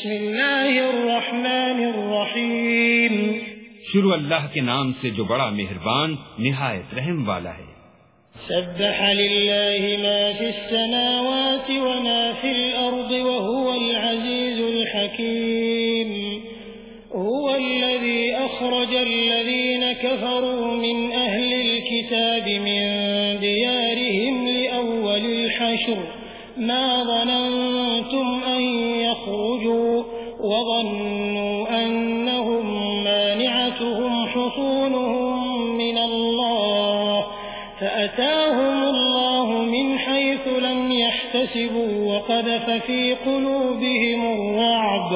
بسم اللہ الرحمن الرحیم۔ شروع اللہ کے نام سے جو بڑا مہربان نہایت رحم والا ہے۔ سبح لله ما في السماوات وما في الأرض وهو العزيز الحكيم هو الذي أخرج الذين كفروا من أهل الكتاب من ديارهم الحشر۔ ما ظننتم أن في قلوبهم الرعب،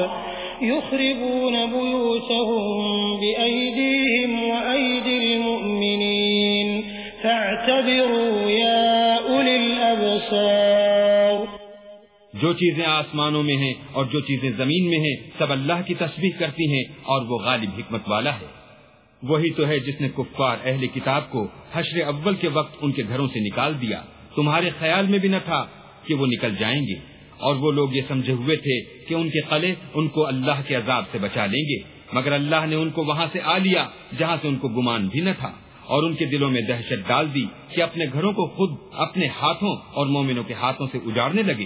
يخربون بيوتهم بأيديهم وأيدي المؤمنين. فاعتبروا يا أولي الأبصار. جو چیزیں آسمانوں میں ہیں اور جو چیزیں زمین میں ہیں، سب اللہ کی تسبیح کرتی ہیں اور وہ غالب حکمت والا ہے۔ وہی تو ہے جس نے کفار اہل کتاب کو حشر اول کے وقت ان کے گھروں سے نکال دیا۔ تمہارے خیال میں بھی نہ تھا کہ وہ نکل جائیں گے۔ اور وہ لوگ یہ سمجھے ہوئے تھے کہ ان کے قلعے ان کو اللہ کے عذاب سے بچا لیں گے، مگر اللہ نے ان کو وہاں سے آ لیا جہاں سے ان کو گمان بھی نہ تھا۔ اور ان کے دلوں میں دہشت ڈال دی کہ اپنے گھروں کو خود اپنے ہاتھوں اور مومنوں کے ہاتھوں سے اجاڑنے لگے۔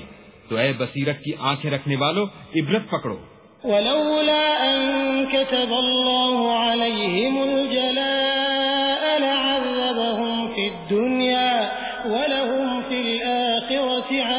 تو اے بصیرت کی آنکھیں رکھنے والوں عبرت پکڑو۔ ولولا أن كتب الله عليهم الجلاء لعذبهم في الدنيا ولهم في الآخرة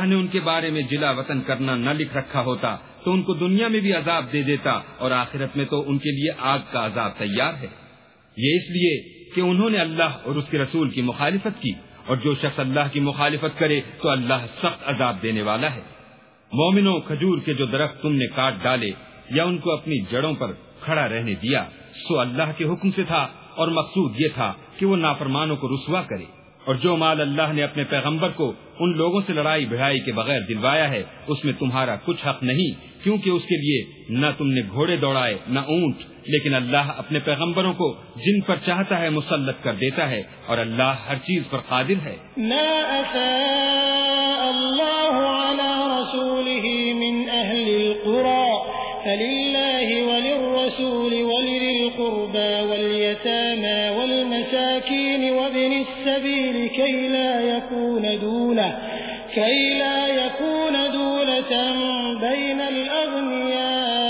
اللہ نے ان کے بارے میں جلا وطن کرنا نہ لکھ رکھا ہوتا تو ان کو دنیا میں بھی عذاب دے دیتا اور آخرت میں تو ان کے لیے آگ کا عذاب تیار ہے۔ یہ اس لیے کہ انہوں نے اللہ اور اس کے رسول کی مخالفت کی اور جو شخص اللہ کی مخالفت کرے تو اللہ سخت عذاب دینے والا ہے۔ مومنوں، کھجور کے جو درخت تم نے کاٹ ڈالے یا ان کو اپنی جڑوں پر کھڑا رہنے دیا، سو اللہ کے حکم سے تھا اور مقصود یہ تھا کہ وہ نافرمانوں کو رسوا کرے۔ اور جو مال اللہ نے اپنے پیغمبر کو ان لوگوں سے لڑائی بھڑائی کے بغیر دلوایا ہے، اس میں تمہارا کچھ حق نہیں، کیونکہ اس کے لیے نہ تم نے گھوڑے دوڑائے، نہ اونٹ، لیکن اللہ اپنے پیغمبروں کو جن پر چاہتا ہے مسلط کر دیتا ہے، اور اللہ ہر چیز پر قادر ہے۔ ما أفاء على رسوله من القرى فلله وللرسول ولذي القربى واليتامى والمساكين السبيل كي لا يكون دولة، كي لا يكون دولة بين الأغنياء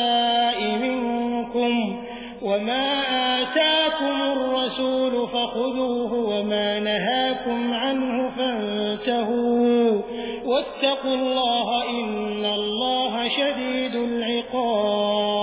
منكم. وما آتاكم الرسول فخذوه وما نهاكم عنه فانتهوا. واتقوا الله إن الله شديد العقاب.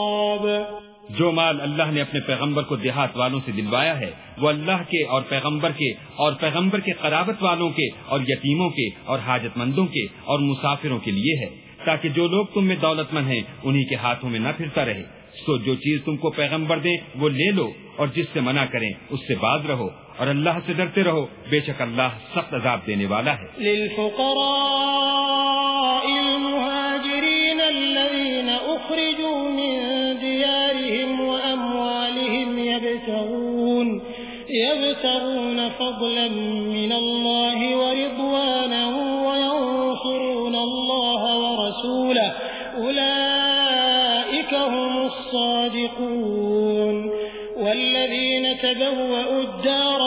جو مال اللہ نے اپنے پیغمبر کو دیہات والوں سے دلوایا ہے، وہ اللہ کے اور پیغمبر کے اور پیغمبر کے قرابت والوں کے اور یتیموں کے اور حاجت مندوں کے اور مسافروں کے لیے ہے، تاکہ جو لوگ تم میں دولت مند ہیں، انہی کے ہاتھوں میں نہ پھرتا رہے۔ سو جو چیز تم کو پیغمبر دیں، وہ لے لو اور جس سے منع کریں، اس سے باز رہو۔ اور اللہ سے ڈرتے رہو، بے شک اللہ سخت عذاب دینے والا ہے۔ للفقراء فضلا من الله ورضوانا وينصرون الله ورسوله. أولئك هم الصادقون. والذين تبوأوا الدار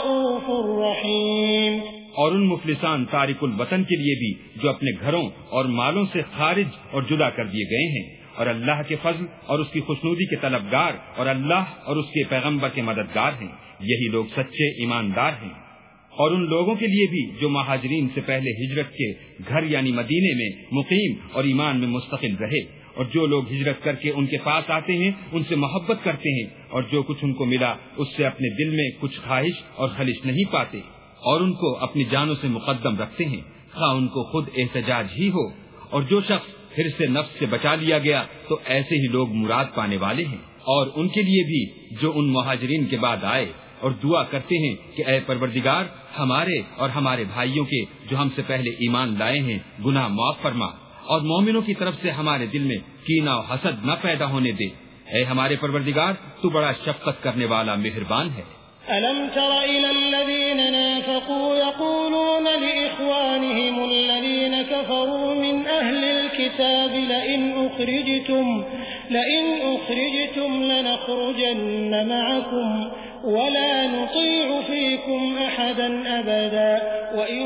الرحیم۔ اور ان مفلسان تارک الوطن کے لیے بھی جو اپنے گھروں اور مالوں سے خارج اور جدا کر دیے گئے ہیں۔ اور اللہ کے فضل اور اس کی خوشنودی کے طلبگار اور اللہ اور اس کے پیغمبر کے مددگار ہیں۔ یہی لوگ سچے ایماندار ہیں۔ اور ان لوگوں کے لیے بھی جو مہاجرین سے پہلے ہجرت کے گھر یعنی مدینے میں مقیم اور ایمان میں مستقل رہے اور جو لوگ ہجرت کر کے ان کے پاس آتے ہیں، ان سے محبت کرتے ہیں اور جو کچھ ان کو ملا، اس سے اپنے دل میں کچھ خواہش اور خلش نہیں پاتے اور ان کو اپنی جانوں سے مقدم رکھتے ہیں۔ خواہ ان کو خود احتجاج ہی ہو۔ اور جو شخص پھر سے نفس سے بچا لیا گیا، تو ایسے ہی لوگ مراد پانے والے ہیں۔ اور ان کے لیے بھی جو ان مہاجرین کے بعد آئے اور دعا کرتے ہیں کہ اے پروردگار ہمارے اور ہمارے بھائیوں کے جو ہم سے پہلے ایمان لائے ہیں گناہ معاف فرما اور مومنوں کی طرف سے ہمارے دل میں کینا و حسد نہ پیدا ہونے دے۔ اے ہمارے پروردگار تو بڑا شفقت کرنے والا مہربان ہے۔ ألم تر إلى الذين نافقوا يقولون لإخوانهم الذين كفروا من أهل الكتاب لئن أخرجتم, لئن أخرجتم لنخرجن معكم ولا نطيع فيكم أحدا أبدا وإن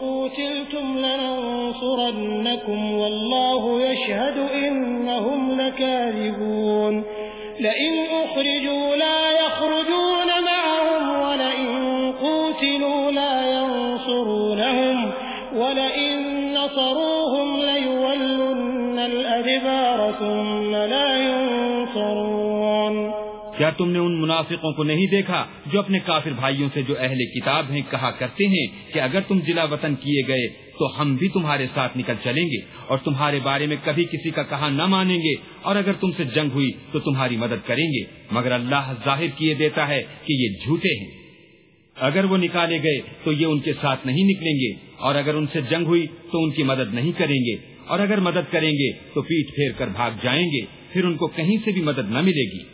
قوتلتم لننصرنكم والله يشهد إنهم لكاذبون لئن أخرجوا لا يخرجون معهم ولئن قوتلوا لا ينصرونهم ولئن نصروهم ليولن الأدبار ثم کیا تم نے ان منافقوں کو نہیں دیکھا جو اپنے کافر بھائیوں سے جو اہل کتاب ہیں کہا کرتے ہیں کہ اگر تم جلا وطن کیے گئے تو ہم بھی تمہارے ساتھ نکل چلیں گے اور تمہارے بارے میں کبھی کسی کا کہا نہ مانیں گے اور اگر تم سے جنگ ہوئی تو تمہاری مدد کریں گے، مگر اللہ ظاہر کیے دیتا ہے کہ یہ جھوٹے ہیں۔ اگر وہ نکالے گئے تو یہ ان کے ساتھ نہیں نکلیں گے اور اگر ان سے جنگ ہوئی تو ان کی مدد نہیں کریں گے۔ اور اگر مدد کریں گے تو پیٹ پھیر کر بھاگ جائیں گے، پھر ان کو کہیں سے بھی مدد نہ ملے گی۔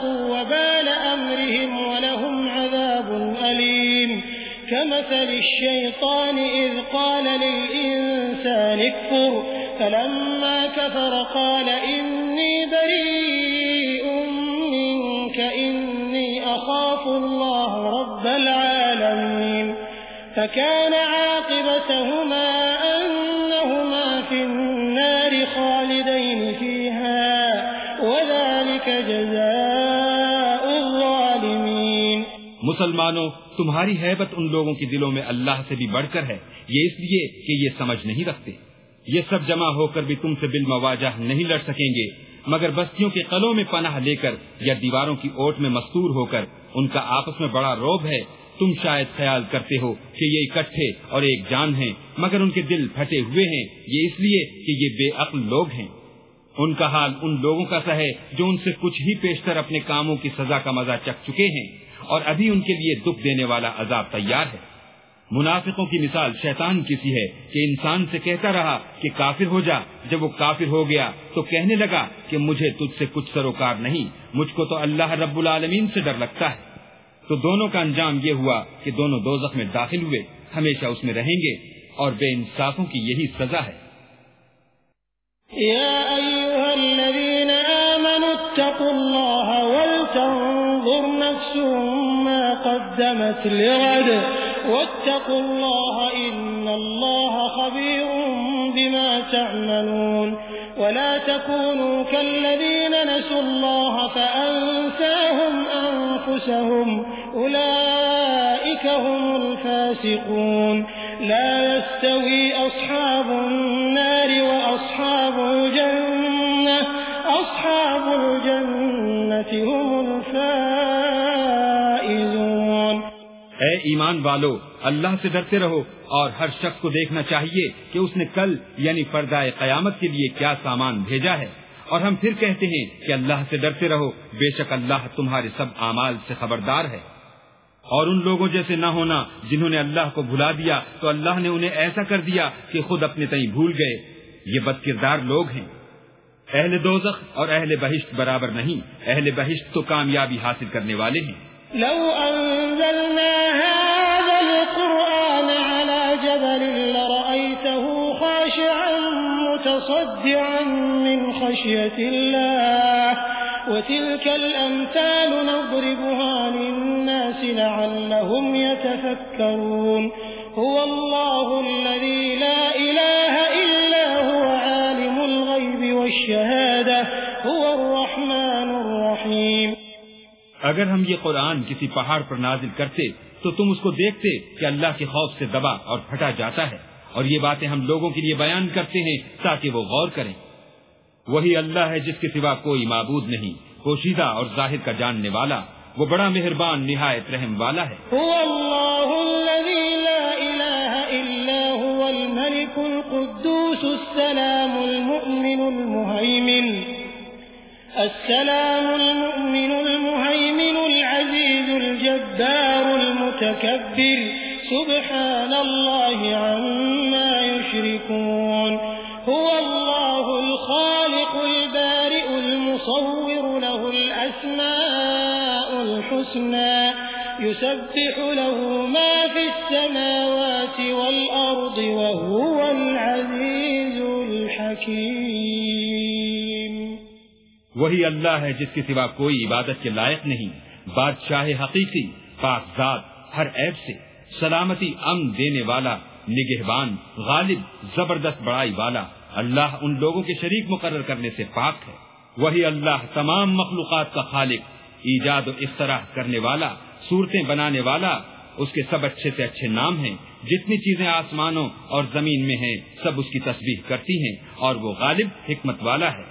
ذاقوا وبال أمرهم ولهم عذاب أليم. كمثل الشيطان إذ قال للإنسان اكفر، فلما كفر قال إني بريء منك، إني أخاف الله رب العالمين. فكان عاقبتهما أنهما في النار. مسلمانوں، تمہاری حیبت ان لوگوں کے دلوں میں اللہ سے بھی بڑھ کر ہے، یہ اس لیے کہ یہ سمجھ نہیں رکھتے۔ یہ سب جمع ہو کر بھی تم سے بالمواجہ نہیں لڑ سکیں گے، مگر بستیوں کے قلوں میں پناہ لے کر یا دیواروں کی اوٹ میں مستور ہو کر، ان کا آپس میں بڑا روب ہے۔ تم شاید خیال کرتے ہو کہ یہ اکٹھے اور ایک جان ہیں، مگر ان کے دل پھٹے ہوئے ہیں۔ یہ اس لیے کہ یہ بے عقل لوگ ہیں۔ ان کا حال ان لوگوں کا سا ہے جو ان سے کچھ ہی پیشتر اپنے کاموں کی سزا کا مزہ چک چکے ہیں۔ اور ابھی ان کے لیے دکھ دینے والا عذاب تیار ہے۔ منافقوں کی مثال شیطان کسی ہے کہ انسان سے کہتا رہا کہ کافر ہو جا، جب وہ کافر ہو گیا تو کہنے لگا کہ مجھے تجھ سے کچھ سروکار نہیں، مجھ کو تو اللہ رب العالمین سے ڈر لگتا ہے۔ تو دونوں کا انجام یہ ہوا کہ دونوں دو میں داخل ہوئے، ہمیشہ اس میں رہیں گے اور بے انصافوں کی یہی سزا ہے۔ يا أيها الذين آمنوا اتقوا الله ولتنظر قدمت لغد. واتقوا الله إن الله خبير بما تعملون. ولا تكونوا كالذين نسوا الله فأنساهم أنفسهم. أولئك هم الفاسقون. لا يستوي أصحاب النار وأصحاب الجنة. أصحاب الجنة هم الفائزون ایمان والو، اللہ سے ڈرتے رہو اور ہر شخص کو دیکھنا چاہیے کہ اس نے کل یعنی پردہ قیامت کے لیے کیا سامان بھیجا ہے۔ اور ہم پھر کہتے ہیں کہ اللہ سے ڈرتے رہو، بے شک اللہ تمہارے سب اعمال سے خبردار ہے۔ اور ان لوگوں جیسے نہ ہونا جنہوں نے اللہ کو بھلا دیا، تو اللہ نے انہیں ایسا کر دیا کہ خود اپنے تئیں بھول گئے۔ یہ بد کردار لوگ ہیں۔ اہل دوزخ اور اہل بہشت برابر نہیں۔ اہل بہشت تو کامیابی حاصل کرنے والے ہیں۔ لو أنزلنا متصدعا من خشية الله وتلك الأمثال نضربها للناس لعلهم يتفكرون هو الله الذي لا إله إلا هو، عالم الغيب والشهادة هو الرحمن الرحيم اگر ہم یہ قرآن کسی پہاڑ پر نازل کرتے تو تم اس کو دیکھتے کہ اللہ کے خوف سے دبا اور پھٹا جاتا ہے۔ اور یہ باتیں ہم لوگوں کے لیے بیان کرتے ہیں تاکہ وہ غور کریں۔ وہی اللہ ہے جس کے سوا کوئی معبود نہیں، پوشیدہ اور ظاہر کا جاننے والا، وہ بڑا مہربان، نہایت رحم والا ہے۔ هو الله الذي لا إله إلا هو الملك القدوس، السلام المؤمن المهيمن السلام المؤمن المهيمن العزيز الجبار المتكبر سبحان الله عما يشركون. هو الله الخالق البارئ المصور له الأسماء الحسنى. يسبح له ما في السماوات والأرض وهو العزيز الحكيم. وہی اللہ ہے جس کے سوا کوئی عبادت کے لائق نہیں. بادشاہ حقیقی، پاک ذات، ہر عیب سے سلامتی امن دینے والا، نگہبان، غالب، زبردست بڑائی والا۔ اللہ ان لوگوں کے شریک مقرر کرنے سے پاک ہے۔ وہی اللہ تمام مخلوقات کا خالق، ایجاد و اختراع کرنے والا، صورتیں بنانے والا۔ اس کے سب اچھے سے اچھے نام ہیں۔ جتنی چیزیں آسمانوں اور زمین میں ہیں، سب اس کی تصویر کرتی ہیں اور وہ غالب، حکمت والا ہے۔